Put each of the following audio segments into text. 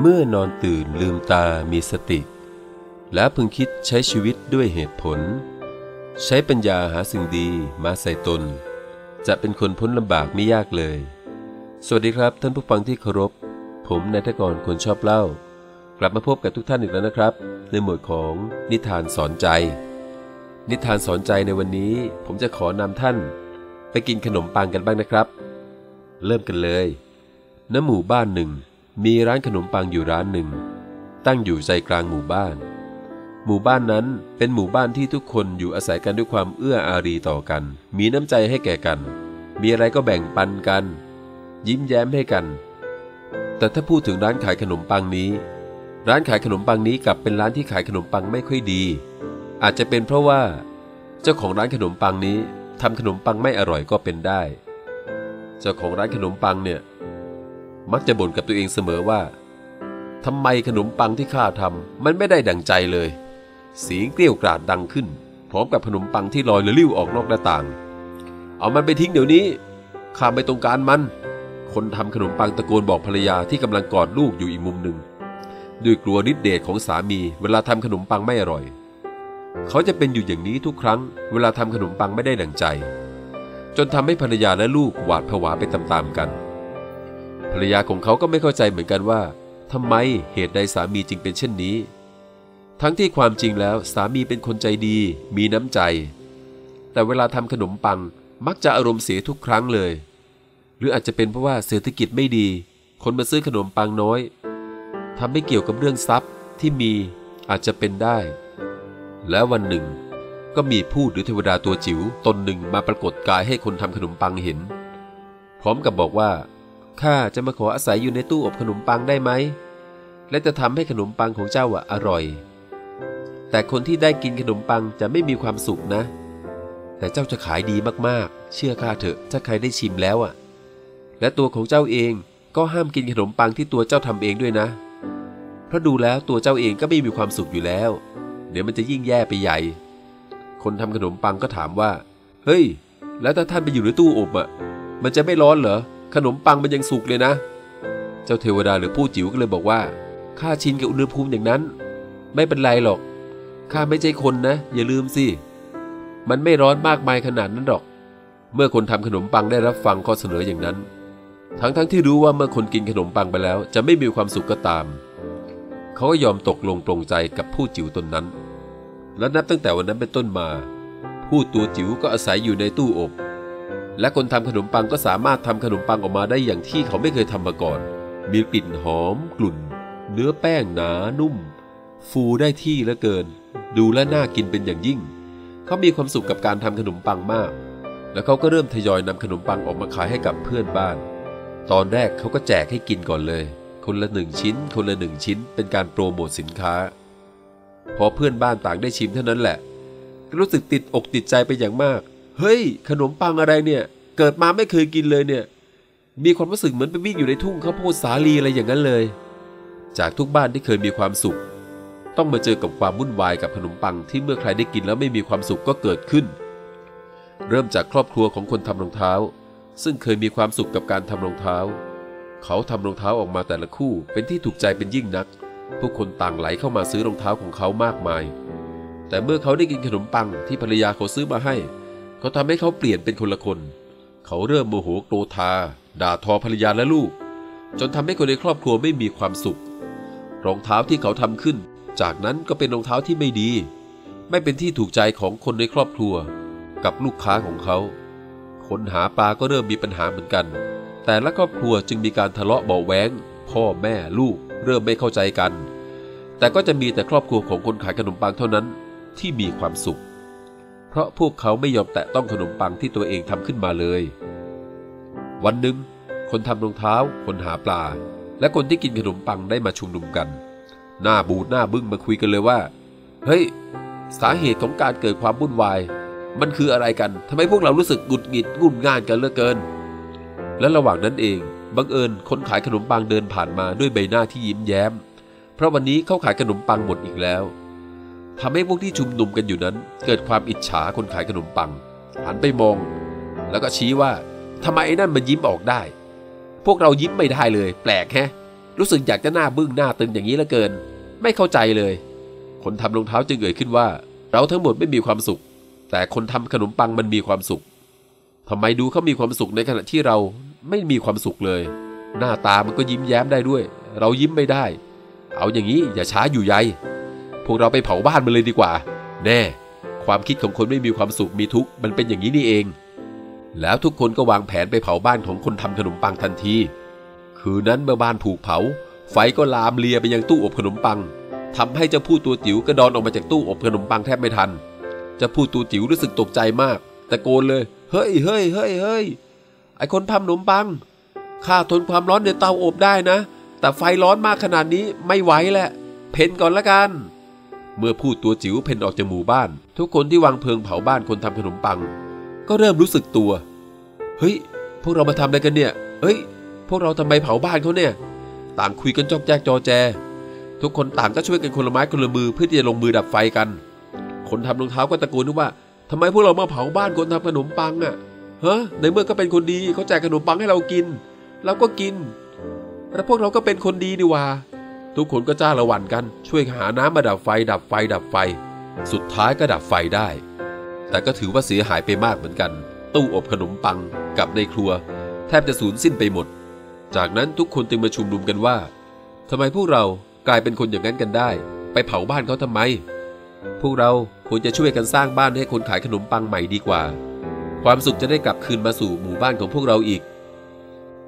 เมื่อนอนตื่นลืมตามีสติ และพึงคิดใช้ชีวิตด้วยเหตุผล ใช้ปัญญาหาสิ่งดีมาใส่ตน จะเป็นคนพ้นลำบากไม่ยากเลย สวัสดีครับท่านผู้ฟังที่เคารพ ผมนายทกรคนชอบเล่า กลับมาพบกับทุกท่านอีกแล้วนะครับ ในหมวดของนิทานสอนใจ นิทานสอนใจในวันนี้ ผมจะขอนำท่าน ไปกินขนมปังกันบ้างนะครับ เริ่มกันเลยณหมู่บ้านหนึ่ง มีร้านขนมปังอยู่ร้านหนึ่ง ตั้งอยู่ใจกลางหมู่บ้าน หมู่บ้านนั้นเป็นหมู่บ้านที่ทุกคนอยู่อาศัยกันด้วยความเอื้ออารีต่อกัน มีน้ำใจให้แก่กัน มีอะไรก็แบ่งปันกัน ยิ้มแย้มให้กัน แต่ถ้าพูดถึงร้านขายขนมปังนี้ ร้านขายขนมปังนี้กลับเป็นร้านที่ขายขนมปังไม่ค่อยดี อาจจะเป็นเพราะว่า เจ้าของร้านขนมปังนี้ทำขนมปังไม่อร่อยก็เป็นได้ เจ้าของร้านขนมปังเนี่ย มักจะบ่นกับตัวเองเสมอว่าทำไมขนมปังที่ข้าทำมันไม่ได้ดังใจเลย เสียงเกลี้ยวกราดดังขึ้น พร้อมกับขนมปังที่ลอยละลิ้วออกนอกหน้าต่าง เอามันไปทิ้งเดี๋ยวนี้ข้าไม่ต้องการมัน คนทำขนมปังตะโกนบอกภรรยาที่กำลังกอดลูกอยู่อีกมุมหนึ่งด้วยกลัวฤทธิเดชของสามี เวลาทำขนมปังไม่อร่อย เขาจะเป็นอยู่อย่างนี้ทุกครั้ง เวลาทำขนมปังไม่ได้ดังใจ จนทำให้ภรรยาและลูกหวาดผวาไปตามๆกัน ภรรยาของเขาก็ไม่เข้าใจเหมือนกันว่าทำไมเหตุใดสามีจึงเป็นเช่นนี้ ทั้งที่ความจริงแล้วสามีเป็นคนใจดี มีน้ำใจ แต่เวลาทำขนมปังมักจะอารมณ์เสียทุกครั้งเลย หรืออาจจะเป็นเพราะว่าเศรษฐกิจไม่ดี คนมาซื้อขนมปังน้อยทำให้เกี่ยวกับเรื่องทรัพย์ที่มีอาจจะเป็นได้ แล้ววันหนึ่ง ก็มีผู้หรือเทวดาตัวจิ๋วตนหนึ่งมาปรากฏกายให้คนทำขนมปังเห็น พร้อมกับบอกว่า ข้าจะมาขออาศัยอยู่ในตู้อบขนมปังได้ไหม และจะทำให้ขนมปังของเจ้าอะอร่อย แต่คนที่ได้กินขนมปังจะไม่มีความสุขนะ แต่เจ้าจะขายดีมากๆ เชื่อข้าเถอะ ถ้าใครได้ชิมแล้วอะและตัวของเจ้าเองก็ห้ามกินขนมปังที่ตัวเจ้าทำเองด้วยนะ เพราะดูแล้วตัวเจ้าเองก็ไม่มีความสุขอยู่แล้ว เดี๋ยวมันจะยิ่งแย่ไปใหญ่ คนทำขนมปังก็ถามว่า เฮ้ย แล้วถ้าท่านไปอยู่ในตู้อบอะ มันจะไม่ร้อนเหรอ ขนมปังมันยังสุกเลยนะ เจ้าเทวดาหรือผู้จิ๋วก็เลยบอกว่าข้าชินกับอุณหภูมิอย่างนั้น ไม่เป็นไรหรอกข้าไม่ใช่คนนะ อย่าลืมสิมันไม่ร้อนมากมายขนาดนั้นหรอก เมื่อคนทำขนมปังได้รับฟังข้อเสนออย่างนั้น ทั้งๆทที่รู้ว่าเมื่อคนกินขนมปังไปแล้ว จะไม่มีความสุขก็ตาม เขาก็ยอมตกลงปรงใจกับผู้จิ๋วตนนั้น และนับตั้งแต่วันนั้นเป็นต้นมา ผู้ตัวจิ๋วก็อาศัยอยู่ในตู้อบ และคนทำขนมปังก็สามารถทำขนมปังออกมาได้อย่างที่เขาไม่เคยทำมาก่อน มีกลิ่นหอมกลุ่น เนื้อแป้งหนานุ่ม ฟูได้ที่เหลือเกิน ดูและน่ากินเป็นอย่างยิ่ง เขามีความสุขกับการทำขนมปังมาก แล้วเขาก็เริ่มทยอยนำขนมปังออกมาขายให้กับเพื่อนบ้าน ตอนแรกเขาก็แจกให้กินก่อนเลย คนละหนึ่งชิ้น คนละหนึ่งชิ้น เป็นการโปรโมทสินค้า พอเพื่อนบ้านต่างได้ชิมเท่านั้นแหละก็รู้สึกติดอกติดใจไปอย่างมาก เฮ้ย ขนมปังอะไรเนี่ย เกิดมาไม่เคยกินเลยเนี่ย มีความรู้สึกเหมือนไปวิ่งอยู่ในทุ่งข้าวโพดสาลีอะไรอย่างนั้นเลย จากทุกบ้านที่เคยมีความสุข ต้องมาเจอกับความวุ่นวายกับขนมปังที่เมื่อใครได้กินแล้วไม่มีความสุขก็เกิดขึ้น เริ่มจากครอบครัวของคนทำรองเท้า ซึ่งเคยมีความสุขกับการทำรองเท้า เขาทำรองเท้าออกมาแต่ละคู่เป็นที่ถูกใจเป็นยิ่งนักผู้คนต่างไหลเข้ามาซื้อรองเท้าของเขามากมาย แต่เมื่อเขาได้กินขนมปังที่ภรรยาเขาซื้อมาให้ เขาทำให้เขาเปลี่ยนเป็นคนละคน เขาเริ่มโมโหโกรธา ด่าทอภรรยาและลูก จนทำให้คนในครอบครัวไม่มีความสุข รองเท้าที่เขาทำขึ้น จากนั้นก็เป็นรองเท้าที่ไม่ดี ไม่เป็นที่ถูกใจของคนในครอบครัว กับลูกค้าของเขา คนหาปลาก็เริ่มมีปัญหาเหมือนกัน แต่ละครอบครัวจึงมีการทะเลาะเบาะแวงพ่อแม่ลูกเริ่มไม่เข้าใจกัน แต่ก็จะมีแต่ครอบครัวของคนขายขนมปังเท่านั้นที่มีความสุข เพราะพวกเขาไม่ยอมแตะต้องขนมปังที่ตัวเองทำขึ้นมาเลย วันหนึ่งคนทำรองเท้า คนหาปลา และคนที่กินขนมปังได้มาชุมนุมกัน หน้าบูดหน้าบึ้งมาคุยกันเลยว่า เฮ้ย สาเหตุของการเกิดความวุ่นวาย มันคืออะไรกันทำไมพวกเรารู้สึกหงุดหงิดงุ่นง่านกันเหลือเกิน และระหว่างนั้นเองบังเอิญคนขายขนมปังเดินผ่านมาด้วยใบหน้าที่ยิ้มแย้ม เพราะวันนี้เขาขายขนมปังหมดอีกแล้ว ทำให้พวกที่ชุมนุมกันอยู่นั้น เกิดความอิจฉาคนขายขนมปัง หันไปมอง แล้วก็ชี้ว่าทำไมไอ้นั่นมันยิ้มออกได้ พวกเรายิ้มไม่ได้เลย แปลกแฮะ รู้สึกอยากจะหน้าบึ้งหน้าตึงอย่างนี้เหลือเกิน ไม่เข้าใจเลย คนทำรองเท้าจึงเอ่ยขึ้นว่า เราทั้งหมดไม่มีความสุข แต่คนทำขนมปังมันมีความสุขทำไมดูเขามีความสุขในขณะที่เราไม่มีความสุขเลย หน้าตามันก็ยิ้มแย้มได้ด้วย เรายิ้มไม่ได้ เอาอย่างนี้อย่าช้าอยู่ใย พวกเราไปเผาบ้านมันเลยดีกว่า แน่ ความคิดของคนไม่มีความสุขมีทุกข์มันเป็นอย่างนี้นี่เอง แล้วทุกคนก็วางแผนไปเผาบ้านของคนทำขนมปังทันที คืนนั้นเมื่อบ้านถูกเผา ไฟก็ลามเลียไปยังตู้อบขนมปังทำให้เจ้าผู้ตัวจิ๋วกระดอนออกมาจากตู้อบขนมปังแทบไม่ทันเจ้าผู้ตัวจิ๋วรู้สึกตกใจมากตะโกนเลย เฮ้ยเฮ้ยเฮ้ยเฮ้ยไอคนทำขนมปังข้าทนความร้อนในเตาอบได้นะ แต่ไฟร้อนมากขนาดนี้ไม่ไหวแหละ เพนก่อนละกัน เมื่อพูดตัวจิ๋วเพ่นออกจากหมู่บ้าน ทุกคนที่วางเพลิงเผาบ้านคนทำขนมปัง ก็เริ่มรู้สึกตัว เฮ้ย พวกเรามาทำอะไรกันเนี่ย เฮ้ย พวกเราทำไมเผาบ้านเขาเนี่ย ต่างคุยกันจอกแจกจอแจ ทุกคนต่างก็ช่วยกันคนละไม้คนละมือเพื่อที่จะลงมือดับไฟกัน คนทำรองเท้าก็ตะโกนว่าทำไมพวกเรามาเผาบ้านคนทำขนมปังอะ่ะฮ้ในเมื่อก็เป็นคนดีเขาแจกขนมปังให้เรากิน เราก็กิน แล้วพวกเราก็เป็นคนดีนี่ว่า ทุกคนก็จ้าละวันกัน ช่วยหาน้ำมาดับไฟ ดับไฟ ดับไฟ สุดท้ายก็ดับไฟได้ แต่ก็ถือว่าเสียหายไปมากเหมือนกัน ตู้อบขนมปังกับในครัว แทบจะสูญสิ้นไปหมด จากนั้นทุกคนจึงมาชุมนุมกันว่าทำไมพวกเรากลายเป็นคนอย่างนั้นกันได้ ไปเผาบ้านเขาทำไม พวกเราควรจะช่วยกันสร้างบ้านให้คนขายขนมปังใหม่ดีกว่า ความสุขจะได้กลับคืนมาสู่หมู่บ้านของพวกเราอีก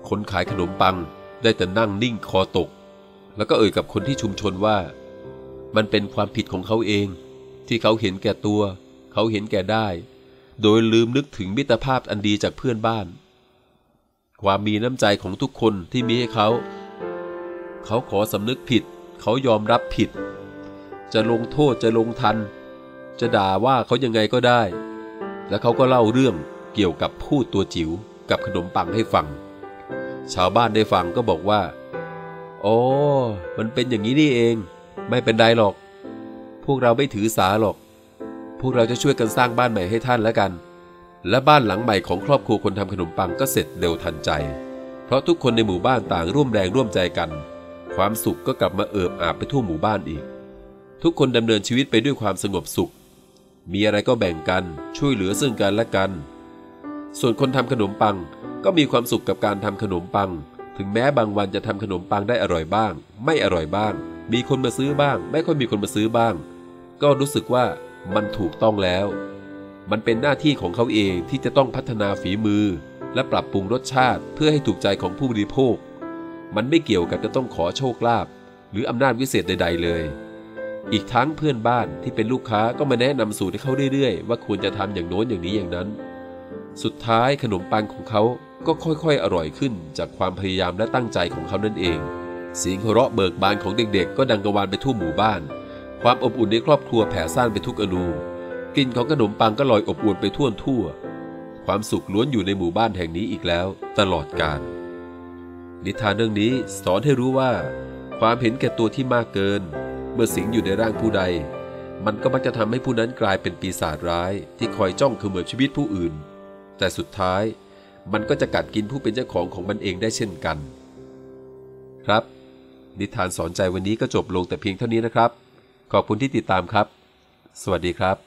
คนขายขนมปังได้แต่นั่งนิ่งคอตก แล้วก็เอ่ยกับคนที่ชุมชนว่า มันเป็นความผิดของเขาเอง ที่เขาเห็นแก่ตัว เขาเห็นแก่ได้ โดยลืมนึกถึงมิตรภาพอันดีจากเพื่อนบ้าน ความมีน้ำใจของทุกคนที่มีให้เขา เขาขอสำนึกผิด เขายอมรับผิด จะลงโทษจะลงทัน จะด่าว่าเขายังไงก็ได้ แล้วเขาก็เล่าเรื่องเกี่ยวกับพูดตัวจิ๋วกับขนมปังให้ฟัง ชาวบ้านได้ฟังก็บอกว่า โอ้มันเป็นอย่างนี้นี่เอง ไม่เป็นไรหรอก พวกเราไม่ถือสาหรอก พวกเราจะช่วยกันสร้างบ้านใหม่ให้ท่านแล้วกัน และบ้านหลังใหม่ของครอบครัวคนทำขนมปังก็เสร็จเร็วทันใจ เพราะทุกคนในหมู่บ้านต่างร่วมแรงร่วมใจกัน ความสุขก็กลับมาเอิบอาบไปทั่วหมู่บ้านอีก ทุกคนดำเนินชีวิตไปด้วยความสงบสุข มีอะไรก็แบ่งกัน ช่วยเหลือซึ่งกันและกัน ส่วนคนทำขนมปังก็มีความสุขกับการทำขนมปัง ถึงแม้บางวันจะทำขนมปังได้อร่อยบ้าง ไม่อร่อยบ้าง มีคนมาซื้อบ้าง ไม่ค่อยมีคนมาซื้อบ้าง ก็รู้สึกว่ามันถูกต้องแล้ว มันเป็นหน้าที่ของเขาเองที่จะต้องพัฒนาฝีมือ และปรับปรุงรสชาติเพื่อให้ถูกใจของผู้บริโภค มันไม่เกี่ยวกับจะต้องขอโชคลาภหรืออำนาจวิเศษใด ๆ เลย อีกทั้งเพื่อนบ้านที่เป็นลูกค้าก็มาแนะนำสูตรให้เขาเรื่อยๆ ว่าควรจะทำอย่างโน้นอย่างนี้อย่างนั้น สุดท้ายขนมปังของเขา ก็ค่อยๆ อร่อยขึ้นจากความพยายามและตั้งใจของเขานั่นเองเสียงหัวเราะเบิกบานของเด็กๆ ก็ดังกระวานไปทั่วหมู่บ้าน ความอบอุ่นในครอบครัวแผ่ซ่านไปทุกอนูกลิ่นของขนมปังก็ลอยอบอวลไปทั่วทั่ว ความสุขล้วนอยู่ในหมู่บ้านแห่งนี้อีกแล้ว ตลอดกาลนิทานเรื่องนี้สอนให้รู้ว่า ความเห็นแก่ตัวที่มากเกิน เมื่อสิงอยู่ในร่างผู้ใด มันก็มักจะทำให้ผู้นั้นกลายเป็นปีศาจร้าย ที่คอยจ้องเขมือบชีวิตผู้อื่น แต่สุดท้าย มันก็จะกัดกินผู้เป็นเจ้าของของมันเองได้เช่นกัน ครับ นิทานสอนใจวันนี้ก็จบลงแต่เพียงเท่านี้นะครับ ขอบคุณที่ติดตามครับ สวัสดีครับ